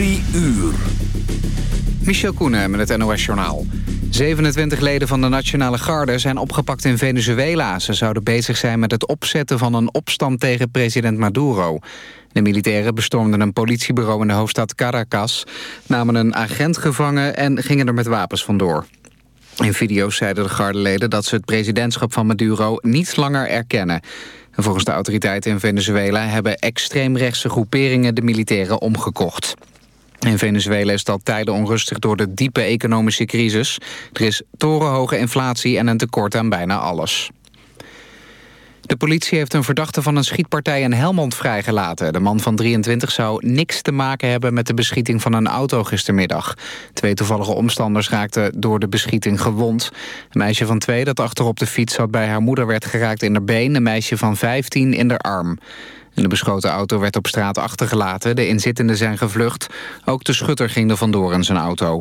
Drie uur. Michel Koenen met het NOS-journaal. 27 leden van de Nationale Garde zijn opgepakt in Venezuela. Ze zouden bezig zijn met het opzetten van een opstand tegen president Maduro. De militairen bestormden een politiebureau in de hoofdstad Caracas... namen een agent gevangen en gingen er met wapens vandoor. In video's zeiden de gardeleden dat ze het presidentschap van Maduro niet langer erkennen. En volgens de autoriteiten in Venezuela hebben extreemrechtse groeperingen de militairen omgekocht. In Venezuela is al tijden onrustig door de diepe economische crisis. Er is torenhoge inflatie en een tekort aan bijna alles. De politie heeft een verdachte van een schietpartij in Helmond vrijgelaten. De man van 23 zou niks te maken hebben met de beschieting van een auto gistermiddag. Twee toevallige omstanders raakten door de beschieting gewond. Een meisje van twee dat achterop de fiets zat bij haar moeder werd geraakt in haar been. Een meisje van 15 in de arm. De beschoten auto werd op straat achtergelaten. De inzittenden zijn gevlucht. Ook de schutter ging er vandoor in zijn auto.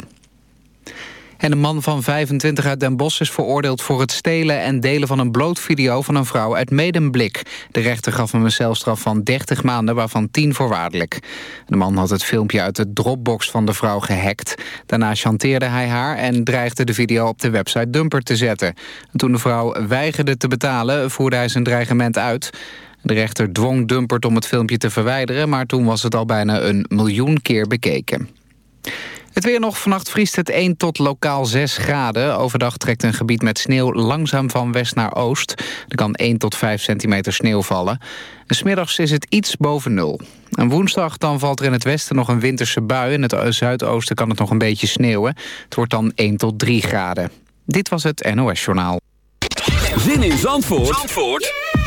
En een man van 25 uit Den Bosch is veroordeeld voor het stelen en delen van een blootvideo van een vrouw uit Medemblik. De rechter gaf hem een celstraf van 30 maanden, waarvan 10 voorwaardelijk. De man had het filmpje uit de Dropbox van de vrouw gehackt. Daarna chanteerde hij haar en dreigde de video op de website Dumper te zetten. toen de vrouw weigerde te betalen, voerde hij zijn dreigement uit. De rechter dwong Dumpert om het filmpje te verwijderen... maar toen was het al bijna een miljoen keer bekeken. Het weer nog. Vannacht vriest het 1 tot lokaal 6 graden. Overdag trekt een gebied met sneeuw langzaam van west naar oost. Er kan 1 tot 5 centimeter sneeuw vallen. En smiddags is het iets boven nul. En woensdag dan valt er in het westen nog een winterse bui. In het zuidoosten kan het nog een beetje sneeuwen. Het wordt dan 1 tot 3 graden. Dit was het NOS Journaal. Zin in Zandvoort, Zandvoort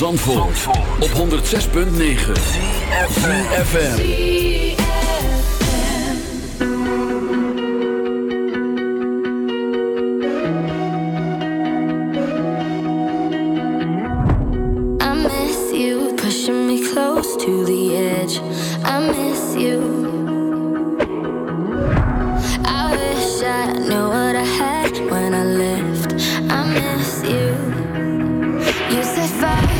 Zandvoort, op 106.9 FM. I miss you, pushing me close to the edge. I miss you. I wish I knew what I had when I left. I miss you. You said fire.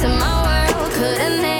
to my world, couldn't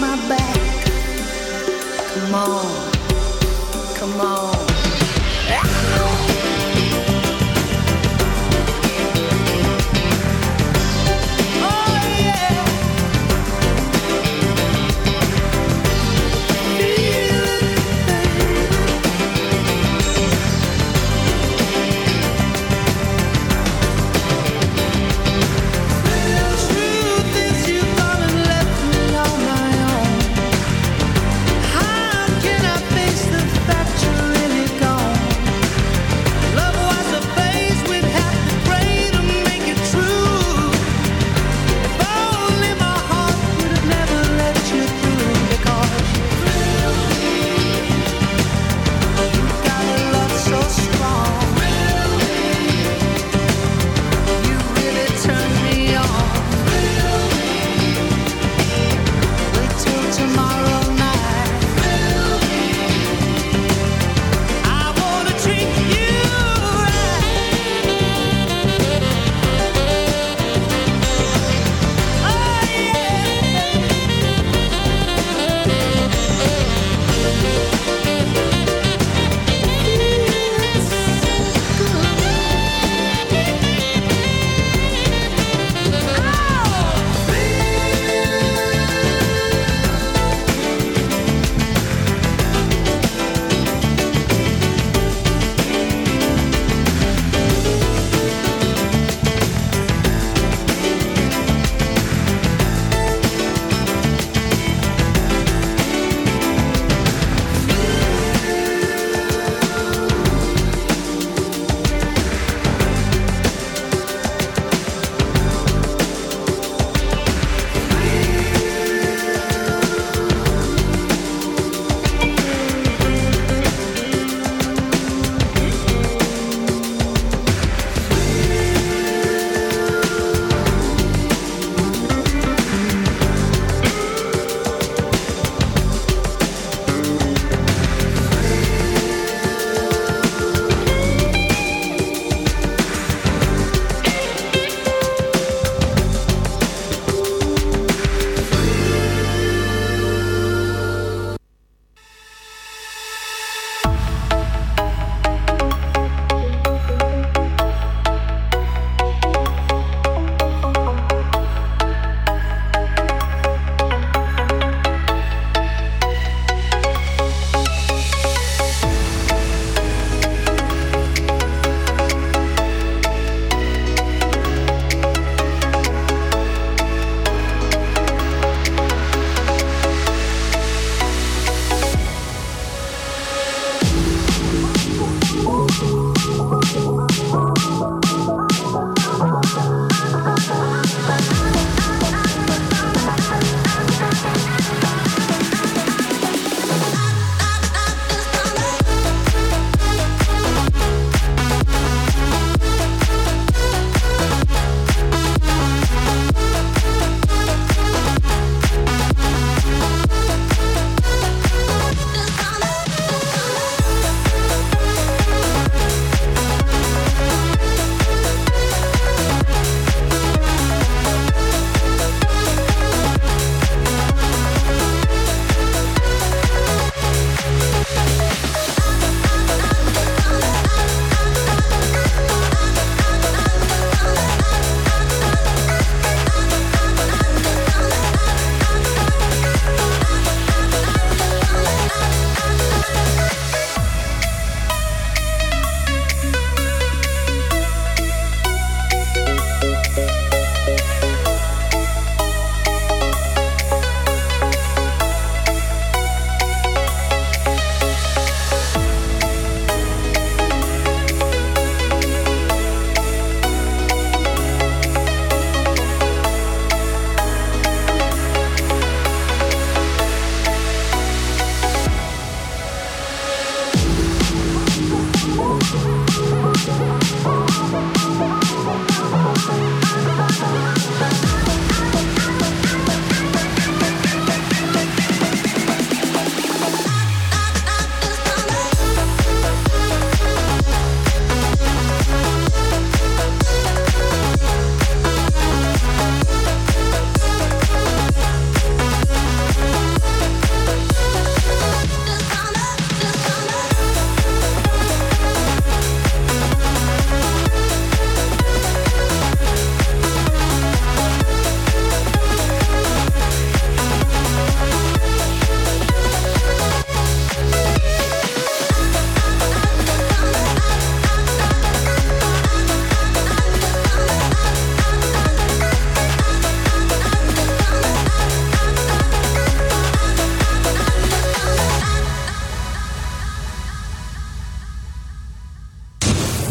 my back. Come on, come on.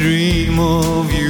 dream of you.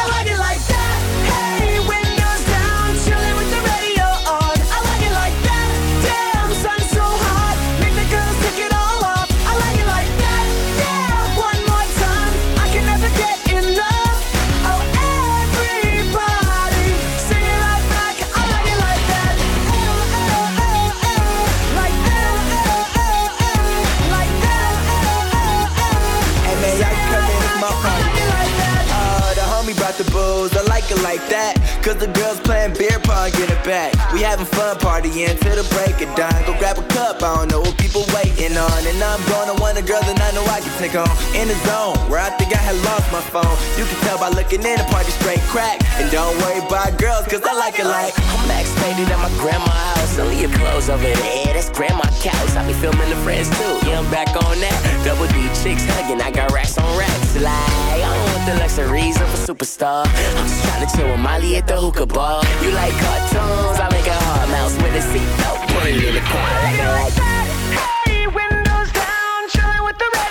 I like it like that. Cause the girls playing beer pong, get it back. We having fun partying till the break of dawn. Go grab a cup, I don't know what people waiting on. And I'm gonna want a girl that I know I can take on. In the zone, where I think I had lost my phone. You can tell by looking in, the party straight crack. And don't worry about girls, cause I like it like. I'm faded at my grandma's house. Leave your clothes over there. That's grandma couch. I be filming the friends too. Yeah, I'm back on that. Double D chicks hugging. I got racks on racks. Like, oh. I don't want the luxuries of a superstar. I'm just trying to chill with Molly at the hookah bar. You like cartoons? I make a hard mouse with a seatbelt. Put it in the car. I like like that. Hey, windows down, chilling with the radio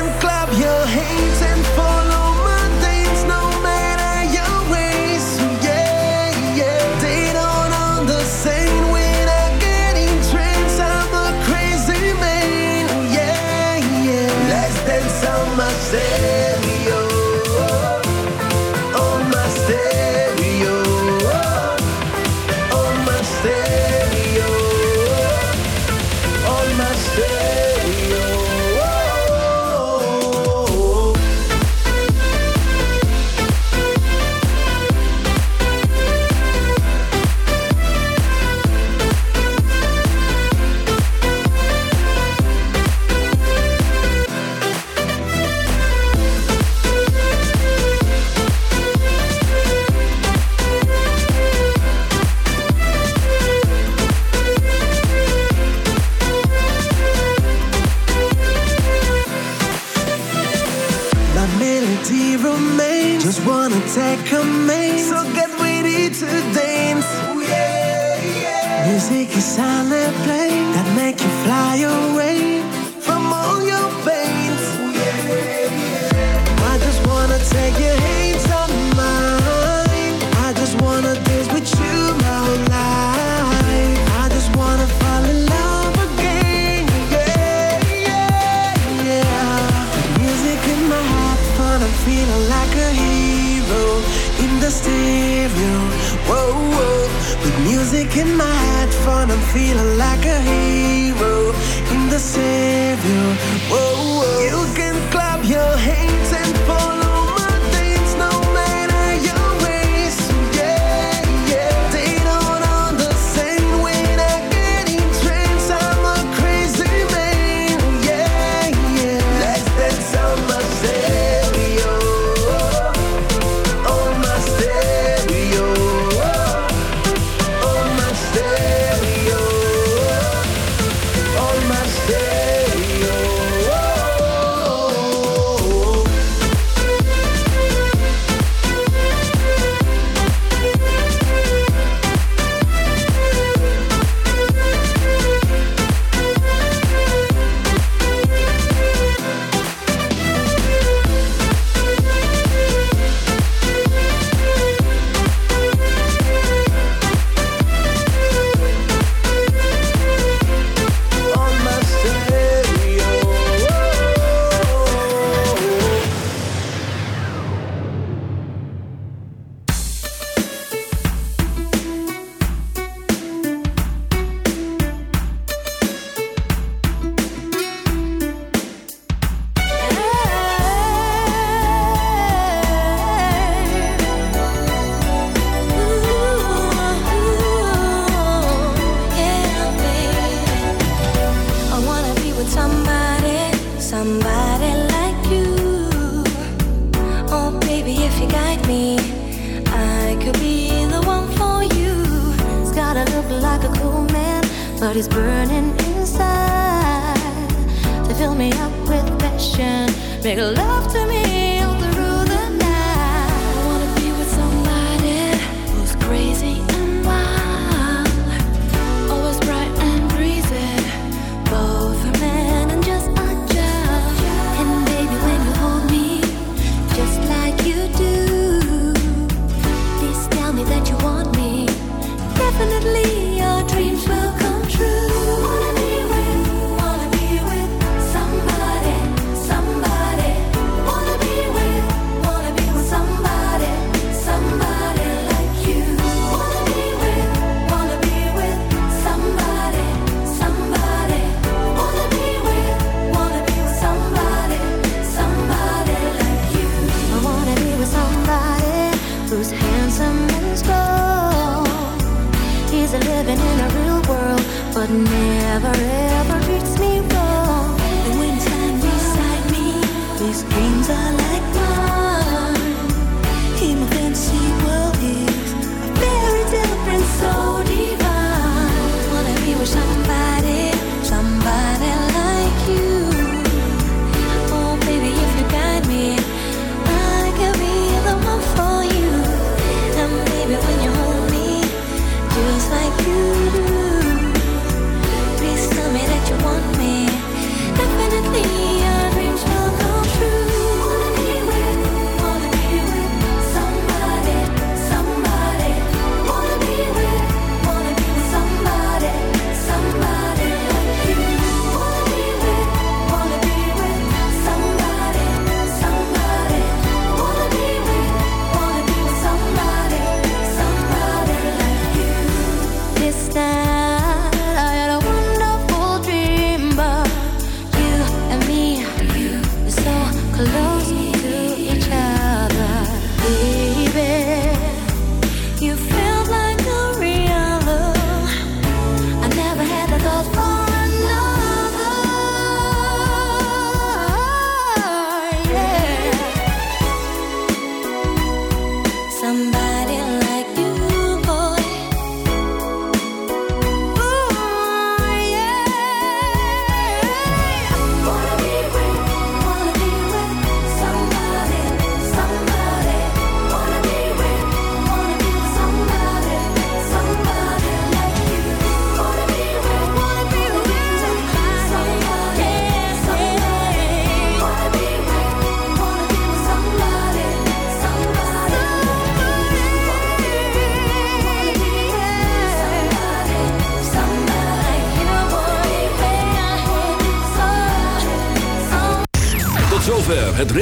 say music is on silent plane that make you fly away from all your pains. I just wanna take your hands on mine. I just wanna dance with you my whole life. I just wanna fall in love again. Yeah, yeah, yeah. The music in my heart, but I'm feeling like a hero in the stereo. Whoa, whoa. With music in my feel alive. like a cool man, but he's burning inside. to fill me up with passion, make love to me.